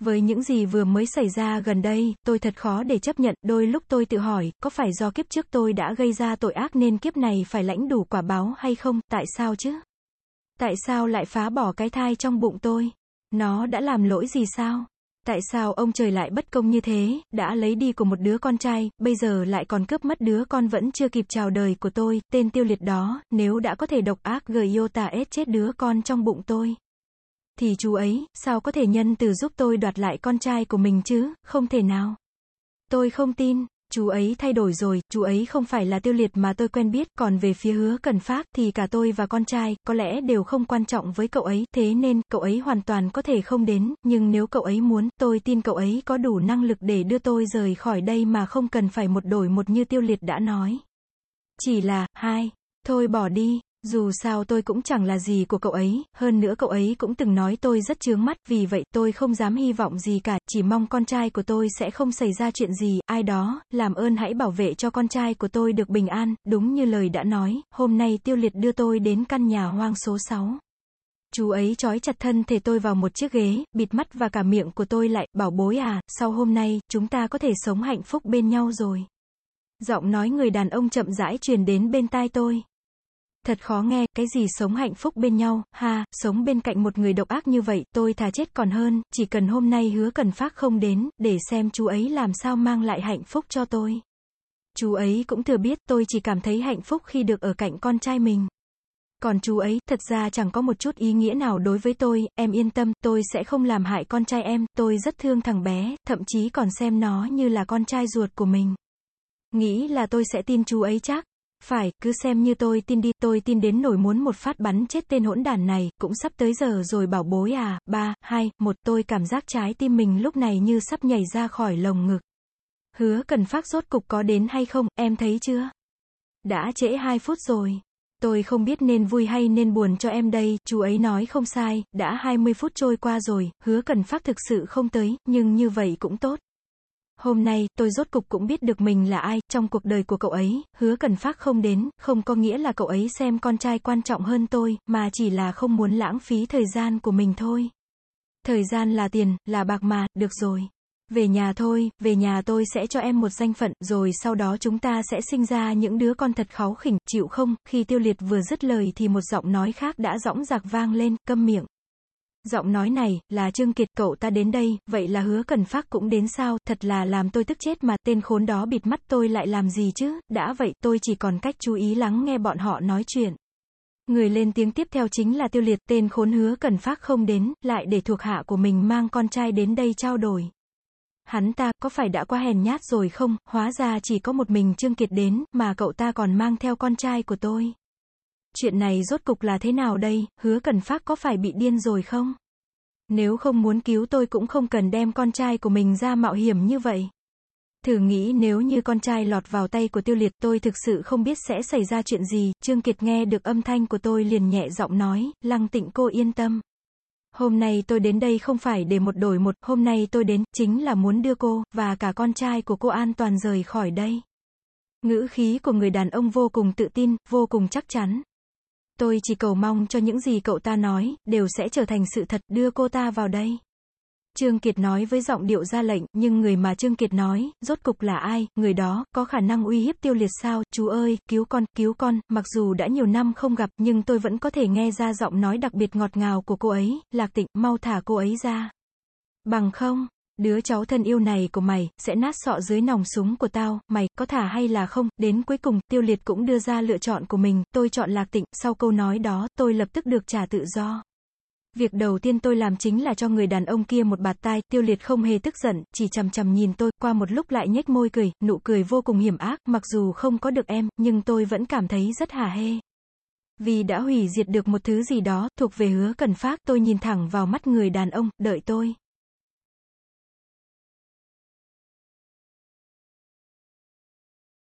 Với những gì vừa mới xảy ra gần đây, tôi thật khó để chấp nhận, đôi lúc tôi tự hỏi, có phải do kiếp trước tôi đã gây ra tội ác nên kiếp này phải lãnh đủ quả báo hay không, tại sao chứ? Tại sao lại phá bỏ cái thai trong bụng tôi? Nó đã làm lỗi gì sao? Tại sao ông trời lại bất công như thế, đã lấy đi của một đứa con trai, bây giờ lại còn cướp mất đứa con vẫn chưa kịp chào đời của tôi, tên tiêu liệt đó, nếu đã có thể độc ác gửi yêu tà ết chết đứa con trong bụng tôi. Thì chú ấy, sao có thể nhân từ giúp tôi đoạt lại con trai của mình chứ, không thể nào. Tôi không tin, chú ấy thay đổi rồi, chú ấy không phải là tiêu liệt mà tôi quen biết, còn về phía hứa cần phát thì cả tôi và con trai, có lẽ đều không quan trọng với cậu ấy, thế nên, cậu ấy hoàn toàn có thể không đến, nhưng nếu cậu ấy muốn, tôi tin cậu ấy có đủ năng lực để đưa tôi rời khỏi đây mà không cần phải một đổi một như tiêu liệt đã nói. Chỉ là, hai, thôi bỏ đi, dù sao tôi cũng chẳng là gì của cậu ấy, hơn nữa cậu ấy cũng từng nói tôi rất chướng mắt, vì vậy tôi không dám hy vọng gì cả, chỉ mong con trai của tôi sẽ không xảy ra chuyện gì, ai đó, làm ơn hãy bảo vệ cho con trai của tôi được bình an, đúng như lời đã nói, hôm nay tiêu liệt đưa tôi đến căn nhà hoang số 6. Chú ấy trói chặt thân thể tôi vào một chiếc ghế, bịt mắt và cả miệng của tôi lại, bảo bối à, sau hôm nay, chúng ta có thể sống hạnh phúc bên nhau rồi. Giọng nói người đàn ông chậm rãi truyền đến bên tai tôi. Thật khó nghe, cái gì sống hạnh phúc bên nhau, ha, sống bên cạnh một người độc ác như vậy, tôi thà chết còn hơn, chỉ cần hôm nay hứa cần phát không đến, để xem chú ấy làm sao mang lại hạnh phúc cho tôi. Chú ấy cũng thừa biết tôi chỉ cảm thấy hạnh phúc khi được ở cạnh con trai mình. Còn chú ấy, thật ra chẳng có một chút ý nghĩa nào đối với tôi, em yên tâm, tôi sẽ không làm hại con trai em, tôi rất thương thằng bé, thậm chí còn xem nó như là con trai ruột của mình. Nghĩ là tôi sẽ tin chú ấy chắc. Phải, cứ xem như tôi tin đi, tôi tin đến nổi muốn một phát bắn chết tên hỗn đản này, cũng sắp tới giờ rồi bảo bối à, ba, hai, một, tôi cảm giác trái tim mình lúc này như sắp nhảy ra khỏi lồng ngực. Hứa cần phát rốt cục có đến hay không, em thấy chưa? Đã trễ hai phút rồi. Tôi không biết nên vui hay nên buồn cho em đây, chú ấy nói không sai, đã 20 phút trôi qua rồi, hứa cần phát thực sự không tới, nhưng như vậy cũng tốt. Hôm nay, tôi rốt cục cũng biết được mình là ai, trong cuộc đời của cậu ấy, hứa cần phát không đến, không có nghĩa là cậu ấy xem con trai quan trọng hơn tôi, mà chỉ là không muốn lãng phí thời gian của mình thôi. Thời gian là tiền, là bạc mà, được rồi. Về nhà thôi, về nhà tôi sẽ cho em một danh phận, rồi sau đó chúng ta sẽ sinh ra những đứa con thật kháu khỉnh, chịu không? Khi tiêu liệt vừa dứt lời thì một giọng nói khác đã rõng rạc vang lên, câm miệng. Giọng nói này, là Trương Kiệt cậu ta đến đây, vậy là hứa cần phát cũng đến sao, thật là làm tôi tức chết mà, tên khốn đó bịt mắt tôi lại làm gì chứ, đã vậy, tôi chỉ còn cách chú ý lắng nghe bọn họ nói chuyện. Người lên tiếng tiếp theo chính là tiêu liệt, tên khốn hứa cần phát không đến, lại để thuộc hạ của mình mang con trai đến đây trao đổi. Hắn ta, có phải đã quá hèn nhát rồi không, hóa ra chỉ có một mình Trương Kiệt đến, mà cậu ta còn mang theo con trai của tôi. Chuyện này rốt cục là thế nào đây, hứa cần phát có phải bị điên rồi không? Nếu không muốn cứu tôi cũng không cần đem con trai của mình ra mạo hiểm như vậy. Thử nghĩ nếu như con trai lọt vào tay của tiêu liệt tôi thực sự không biết sẽ xảy ra chuyện gì, Trương Kiệt nghe được âm thanh của tôi liền nhẹ giọng nói, lăng tịnh cô yên tâm. Hôm nay tôi đến đây không phải để một đổi một, hôm nay tôi đến, chính là muốn đưa cô, và cả con trai của cô an toàn rời khỏi đây. Ngữ khí của người đàn ông vô cùng tự tin, vô cùng chắc chắn. Tôi chỉ cầu mong cho những gì cậu ta nói, đều sẽ trở thành sự thật, đưa cô ta vào đây. Trương Kiệt nói với giọng điệu ra lệnh, nhưng người mà Trương Kiệt nói, rốt cục là ai, người đó, có khả năng uy hiếp tiêu liệt sao, chú ơi, cứu con, cứu con, mặc dù đã nhiều năm không gặp, nhưng tôi vẫn có thể nghe ra giọng nói đặc biệt ngọt ngào của cô ấy, lạc tịnh, mau thả cô ấy ra. Bằng không, Đứa cháu thân yêu này của mày, sẽ nát sọ dưới nòng súng của tao, mày, có thả hay là không, đến cuối cùng, tiêu liệt cũng đưa ra lựa chọn của mình, tôi chọn lạc tịnh, sau câu nói đó, tôi lập tức được trả tự do. Việc đầu tiên tôi làm chính là cho người đàn ông kia một bạt tai, tiêu liệt không hề tức giận, chỉ chằm chằm nhìn tôi, qua một lúc lại nhếch môi cười, nụ cười vô cùng hiểm ác, mặc dù không có được em, nhưng tôi vẫn cảm thấy rất hả hê. Vì đã hủy diệt được một thứ gì đó, thuộc về hứa cần phát, tôi nhìn thẳng vào mắt người đàn ông, đợi tôi.